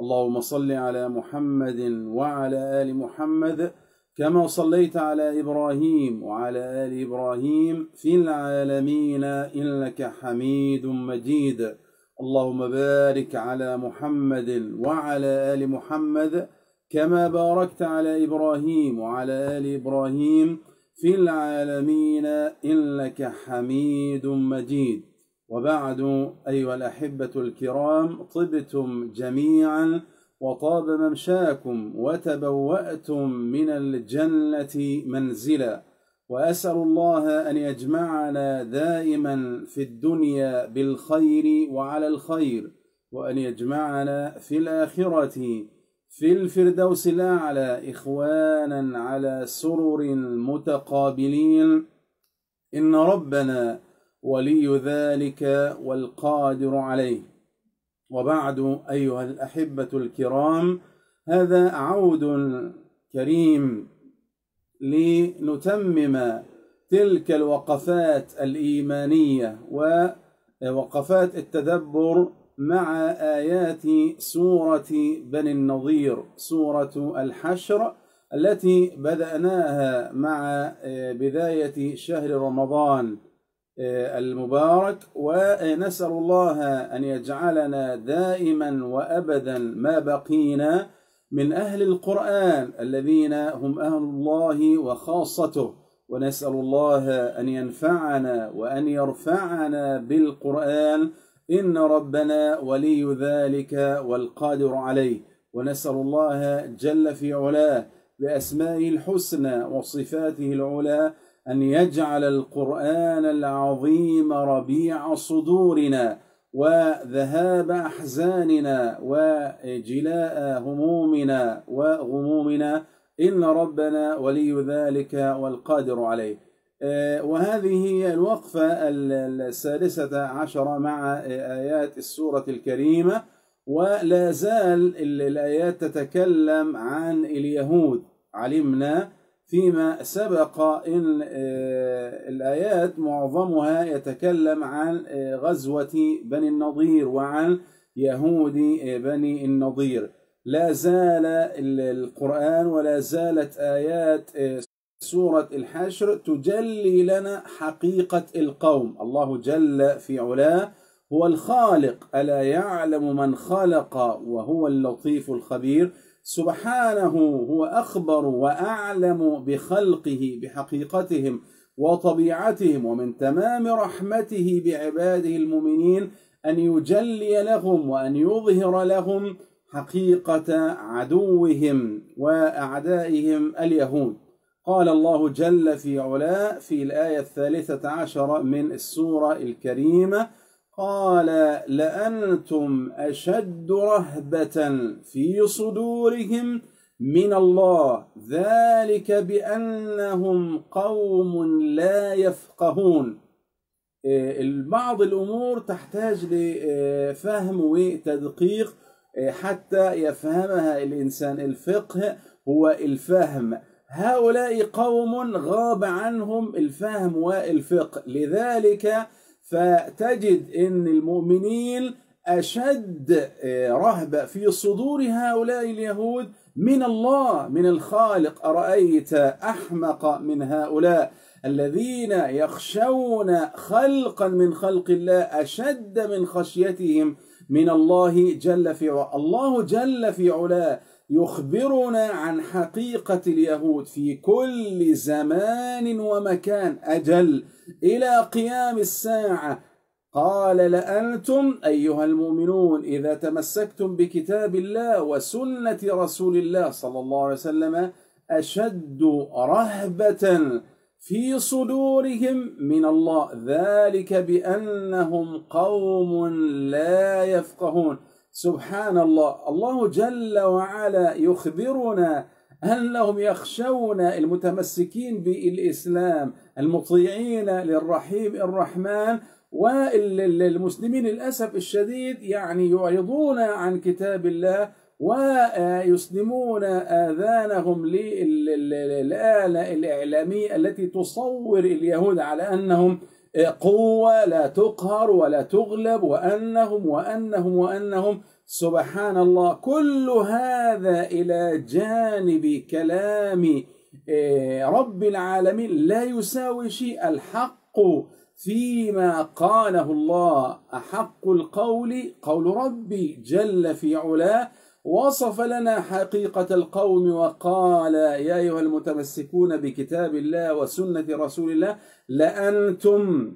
اللهم صل على محمد وعلى آل محمد كما صليت على إبراهيم وعلى آل إبراهيم في العالمين إنك حميد مجيد. اللهم بارك على محمد وعلى آل محمد كما باركت على إبراهيم وعلى آل إبراهيم في العالمين إنك حميد مجيد. وبعد أيها الأحبة الكرام طبتم جميعا وطاب ممشاكم وتبوأتم من الجنة منزلا. وأسأل الله أن يجمعنا دائما في الدنيا بالخير وعلى الخير وأن يجمعنا في الآخرة في الفردوس الأعلى إخوانا على سرر متقابلين. إن ربنا ولي ذلك والقادر عليه. وبعد أيها الأحبة الكرام هذا عود كريم لنتمم تلك الوقفات الإيمانية ووقفات التدبر مع آيات سورة بني النظير سورة الحشر التي بدأناها مع بداية شهر رمضان. المبارك ونسأل الله أن يجعلنا دائما وأبدا ما بقينا من أهل القرآن الذين هم أهل الله وخاصته. ونسأل الله أن ينفعنا وأن يرفعنا بالقرآن. إن ربنا ولي ذلك والقادر عليه. ونسأل الله جل في علاه بأسمائه الحسنى وصفاته العلى أن يجعل القرآن العظيم ربيع صدورنا وذهاب أحزاننا وجلاء همومنا وغمومنا. إن ربنا ولي ذلك والقادر عليه. وهذه هي الوقفة السادسة عشر مع آيات السورة الكريمة. ولا زال الآيات تتكلم عن اليهود. علمنا فيما سبق إن الآيات معظمها يتكلم عن غزوة بني النضير وعن يهود بني النضير. لا زال القرآن ولا زالت آيات سورة الحشر تجلي لنا حقيقة القوم. الله جل في علاه هو الخالق ألا يعلم من خلق وهو اللطيف الخبير. سبحانه هو أخبر وأعلم بخلقه بحقيقتهم وطبيعتهم ومن تمام رحمته بعباده المؤمنين أن يجلي لهم وأن يظهر لهم حقيقة عدوهم وأعدائهم اليهود. قال الله جل في علا في الآية الثالثة عشر من السورة الكريمة قال لأنتم أشد رهبة في صدورهم من الله. ذلك بأنهم قوم لا يفقهون. بعض الأمور تحتاج لفهم وتدقيق حتى يفهمها الإنسان. الفقه هو الفهم. هؤلاء قوم غاب عنهم الفهم والفقه. لذلك فتجد إن المؤمنين أشد رهبة في صدور هؤلاء اليهود من الله من الخالق. أرأيت أحمق من هؤلاء الذين يخشون خلقا من خلق الله أشد من خشيتهم من الله جل في علاه. الله جل في علاه. يخبرنا عن حقيقة اليهود في كل زمان ومكان. أجل إلى قيام الساعة. قال لأنتم أيها المؤمنون إذا تمسكتم بكتاب الله وسنة رسول الله صلى الله عليه وسلم أشد رهبة في صدورهم من الله. ذلك بأنهم قوم لا يفقهون. سبحان الله الله جل وعلا يخبرنا أنهم يخشون المتمسكين بالإسلام المطيعين للرحيم الرحمن والمسلمين للأسف الشديد يعني يعرضون عن كتاب الله ويسلمون آذانهم للآلة الإعلامية التي تصور اليهود على أنهم قوة لا تقهر ولا تغلب وأنهم وأنهم وأنهم. سبحان الله كل هذا إلى جانب كلام رب العالمين. لا يساوي شيء. الحق فيما قاله الله. أحق القول قول ربي جل في علاه. وصف لنا حقيقة القوم وقال يا أيها المتمسكون بكتاب الله وسنة رسول الله لأنتم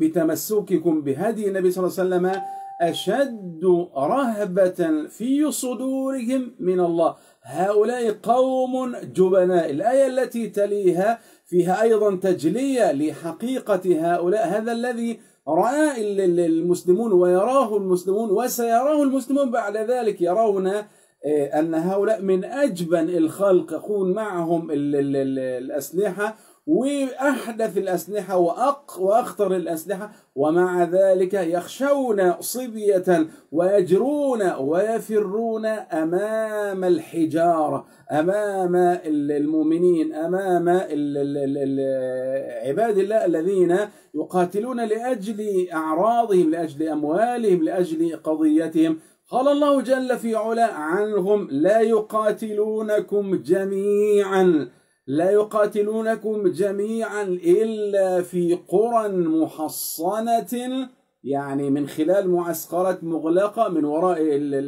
بتمسككم بهدي النبي صلى الله عليه وسلم أشد رهبة في صدورهم من الله. هؤلاء قوم جبناء. الآية التي تليها فيها أيضا تجلية لحقيقة هؤلاء. هذا الذي رأى المسلمون ويراه المسلمون وسيراه المسلمون. بعد ذلك يرون آه، أن هؤلاء من أجبن الخلق. يكون معهم الأسلحة وأحدث الأسلحة وأق وأخطر الأسلحة ومع ذلك يخشون صبية ويجرون ويفرون أمام الحجارة أمام المؤمنين أمام عباد الله الذين يقاتلون لأجل أعراضهم لأجل أموالهم لأجل قضيتهم. قال الله جل في علا عنهم لا يقاتلونكم جميعا. لا يقاتلونكم جميعا إلا في قرى محصنة يعني من خلال معسكرات مغلقة من وراء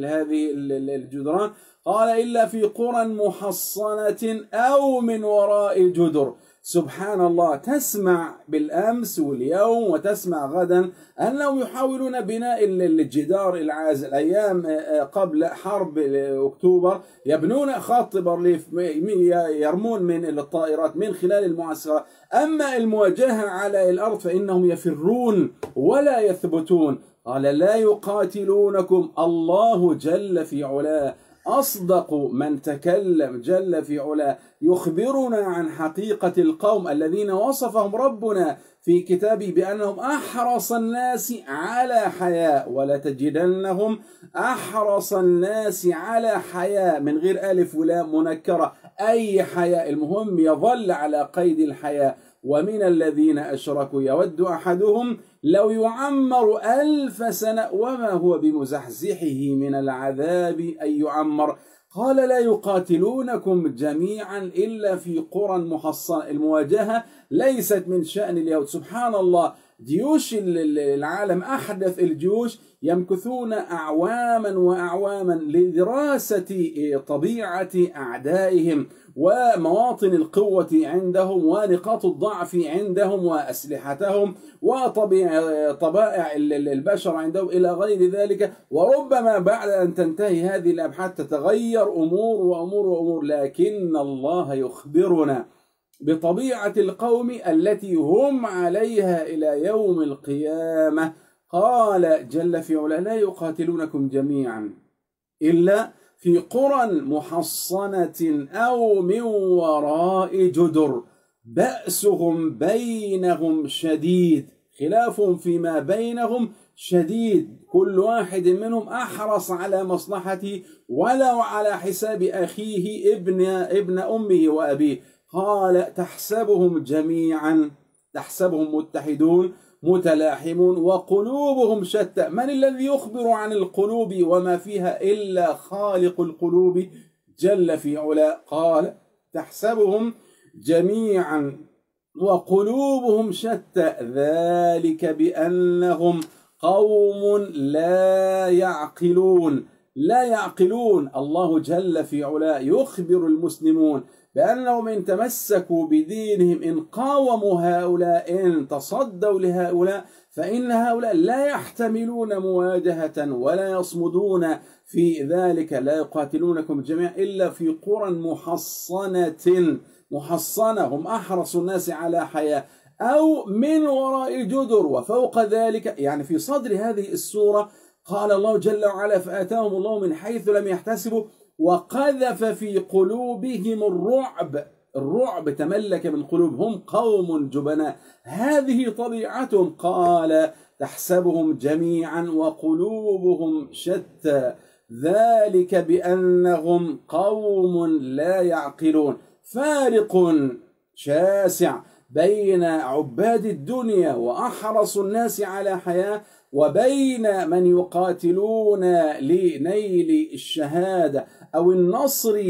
هذه الجدران. قال إلا في قرى محصنة أو من وراء جدر. سبحان الله تسمع بالأمس واليوم وتسمع غدا انهم يحاولون بناء الجدار العازل أيام آه، آه، قبل حرب أكتوبر يبنون خط بارليف يرمون من الطائرات من خلال المعسكرات أما المواجهة على الأرض فإنهم يفرون ولا يثبتون. قال لا يقاتلونكم الله جل في علاه. أصدق من تكلم جل في علاه. يخبرنا عن حقيقة القوم الذين وصفهم ربنا في كتابه بأنهم أحرص الناس على حياة ولا تجدنهم أحرص الناس على حياة من غير ألف ولا منكرة. أي حياة المهم يظل على قيد الحياة ومن الذين أشركوا يود أحدهم لو يعمر ألف سنة وما هو بمزحزحه من العذاب أن يعمر؟ قال لا يقاتلونكم جميعا إلا في قرى محصنة المواجهة ليست من شأن اليهود. سبحان الله. جيوش العالم أحدث الجيوش يمكثون أعواما وأعواما لدراسة طبيعة أعدائهم ومواطن القوة عندهم ونقاط الضعف عندهم وأسلحتهم وطبائع البشر عندهم إلى غير ذلك. وربما بعد أن تنتهي هذه الأبحاث تتغير أمور وأمور وأمور لكن الله يخبرنا. بطبيعة القوم التي هم عليها إلى يوم القيامة. قال جل في علا لا يقاتلونكم جميعا إلا في قرى محصنة أو من وراء جدر. بأسهم بينهم شديد خلافهم فيما بينهم شديد. كل واحد منهم أحرص على مصلحته ولو على حساب أخيه ابن ابن أمه وأبيه. قال تحسبهم جميعا تحسبهم متحدون متلاحمون وقلوبهم شتى. من الذي يخبر عن القلوب وما فيها إلا خالق القلوب جل في علا قال تحسبهم جميعا وقلوبهم شتى. ذلك بأنهم قوم لا يعقلون لا يعقلون. الله جل في علا يخبر المسلمون. بأنهم إن تمسكوا بدينهم إن قاوموا هؤلاء إن تصدوا لهؤلاء فإن هؤلاء لا يحتملون مواجهة ولا يصمدون في ذلك لا يقاتلونكم جميعا إلا في قرى محصنة. محصنة هم أحرص الناس على حياة. أو من وراء الجدر وفوق ذلك يعني في صدر هذه السورة قال الله جل وعلا فآتاهم الله من حيث لم يحتسبوا وقذف في قلوبهم الرعب. الرعب تملك من قلوبهم قوم جبناء. هذه طبيعتهم قال تحسبهم جميعا وقلوبهم شتى. ذلك بأنهم قوم لا يعقلون. فارق شاسع بين عباد الدنيا وأحرص الناس على حياة وبين من يقاتلون لنيل الشهادة. أو النصر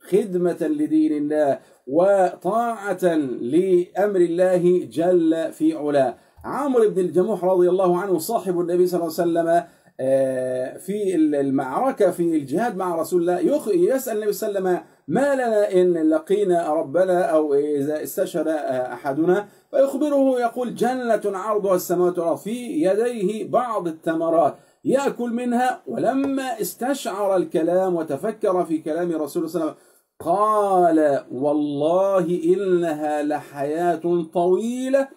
خدمة لدين الله وطاعة لأمر الله جل في علاه. عمرو بن الجموح رضي الله عنه صاحب النبي صلى الله عليه وسلم آه، في المعركة في الجهاد مع رسول الله يسأل النبي صلى الله عليه وسلم ما لنا إن لقينا ربنا أو إذا استشهد أحدنا؟ فيخبره يقول جنة عرضها السماوات والأرض في يديه بعض التمرات يأكل منها ولما استشعر الكلام وتفكر في كلام رسول الله صلى الله عليه وسلم قال والله إنها لحياة طويلة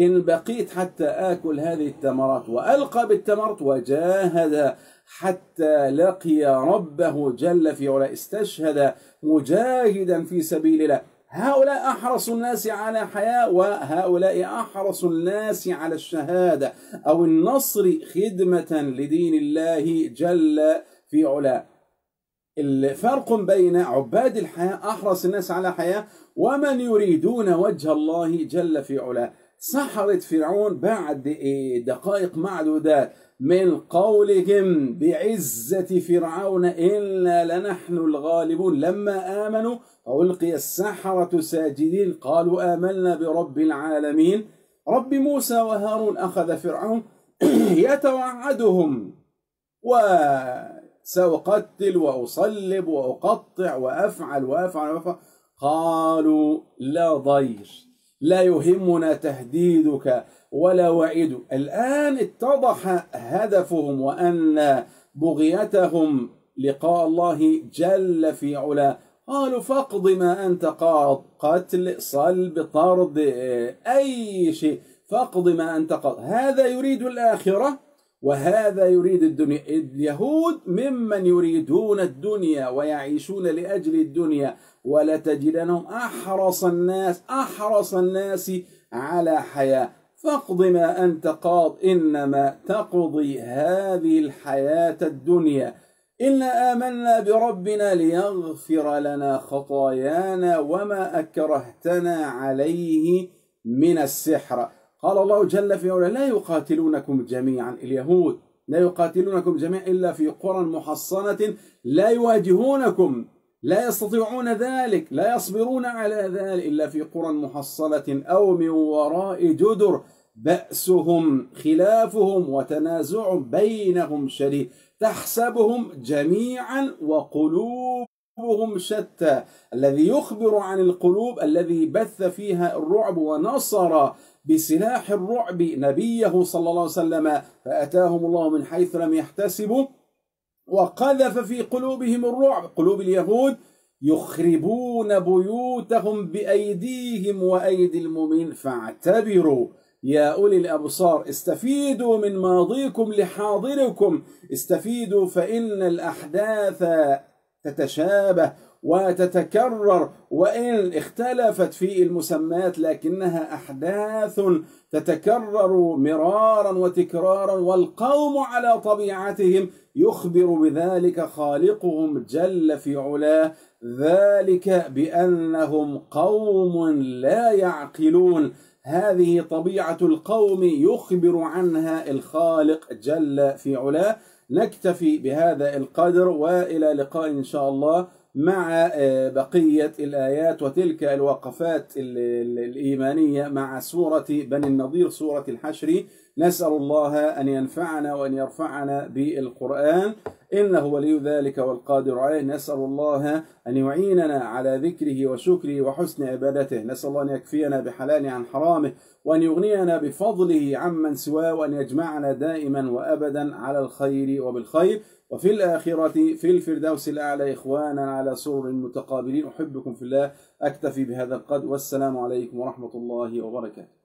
إن بقيت حتى آكل هذه التمرات. وألقى بالتمرات وجاهد حتى لقي ربه جل في علا استشهد مجاهدا في سبيل الله. هؤلاء أحرص الناس على حياة وهؤلاء أحرص الناس على الشهادة أو النصر خدمة لدين الله جل في علا الفرق بين عباد الحياة أحرص الناس على حياة ومن يريدون وجه الله جل في علا سحرة فرعون بعد دقائق معدودات من قولهم بعزة فرعون إنا لنحن الغالبون. لما آمنوا فألقي السحرة ساجدين قالوا آمنا برب العالمين. رب موسى وهارون أخذ فرعون يتوعدهم وسأقتل وأصلب وأقطع وأفعل وأفعل وأفعل. قالوا لا ضير. لا يهمنا تهديدك ولا وعيدك الآن اتضح هدفهم وأن بغيتهم لقاء الله جل في علا قالوا فاقض ما أنت قاض قتل صلب طرد أي شيء فاقض ما أنت قاض. هذا يريد الآخرة؟ وهذا يريد الدنيا اليهود ممن يريدون الدنيا ويعيشون لأجل الدنيا ولتجدنهم أحرص الناس أحرص الناس على حياة. فاقض ما أنت قاض إنما تقضي هذه الحياة الدنيا. إنا آمنا بربنا ليغفر لنا خطايانا وما أكرهتنا عليه من السحر. قال الله جل في علا لا يقاتلونكم جميعا اليهود لا يقاتلونكم جميعا إلا في قرى محصنة لا يواجهونكم لا يستطيعون ذلك لا يصبرون على ذلك إلا في قرى محصنة أو من وراء جدر. بأسهم خلافهم وتنازع بينهم شديد تحسبهم جميعا وقلوبهم شتى. الذي يخبر عن القلوب الذي بث فيها الرعب ونصر بسلاح الرعب نبيه صلى الله عليه وسلم فأتاهم الله من حيث لم يحتسبوا وقذف في قلوبهم الرعب. قلوب اليهود يخربون بيوتهم بأيديهم وأيدي المؤمنين. فاعتبروا يا أولي الأبصار استفيدوا من ماضيكم لحاضركم استفيدوا فإن الأحداث تتشابه. وتتكرر وإن اختلفت في المسمات لكنها أحداث تتكرر مرارا وتكرارا والقوم على طبيعتهم يخبر بذلك خالقهم جل في علاه ذلك بأنهم قوم لا يعقلون. هذه طبيعة القوم يخبر عنها الخالق جل في علاه. نكتفي بهذا القدر وإلى لقاء إن شاء الله. مع آه، بقية الآيات وتلك الوقفات الإيمانية مع سورة بني النضير سورة الحشر. نسأل الله أن ينفعنا وأن يرفعنا بالقرآن. إنه ولي ذلك والقادر عليه. نسأل الله أن يعيننا على ذكره وشكره وحسن عبادته. نسأل الله أن يكفينا بحلاله عن حرامه وأن يغنينا بفضله عمن سواه وأن يجمعنا دائما وأبدا على الخير وبالخير. وفي الآخرة في الفردوس الأعلى إخوانا على سور متقابلين. أحبكم في الله. أكتفي بهذا القدر. والسلام عليكم ورحمة الله وبركاته.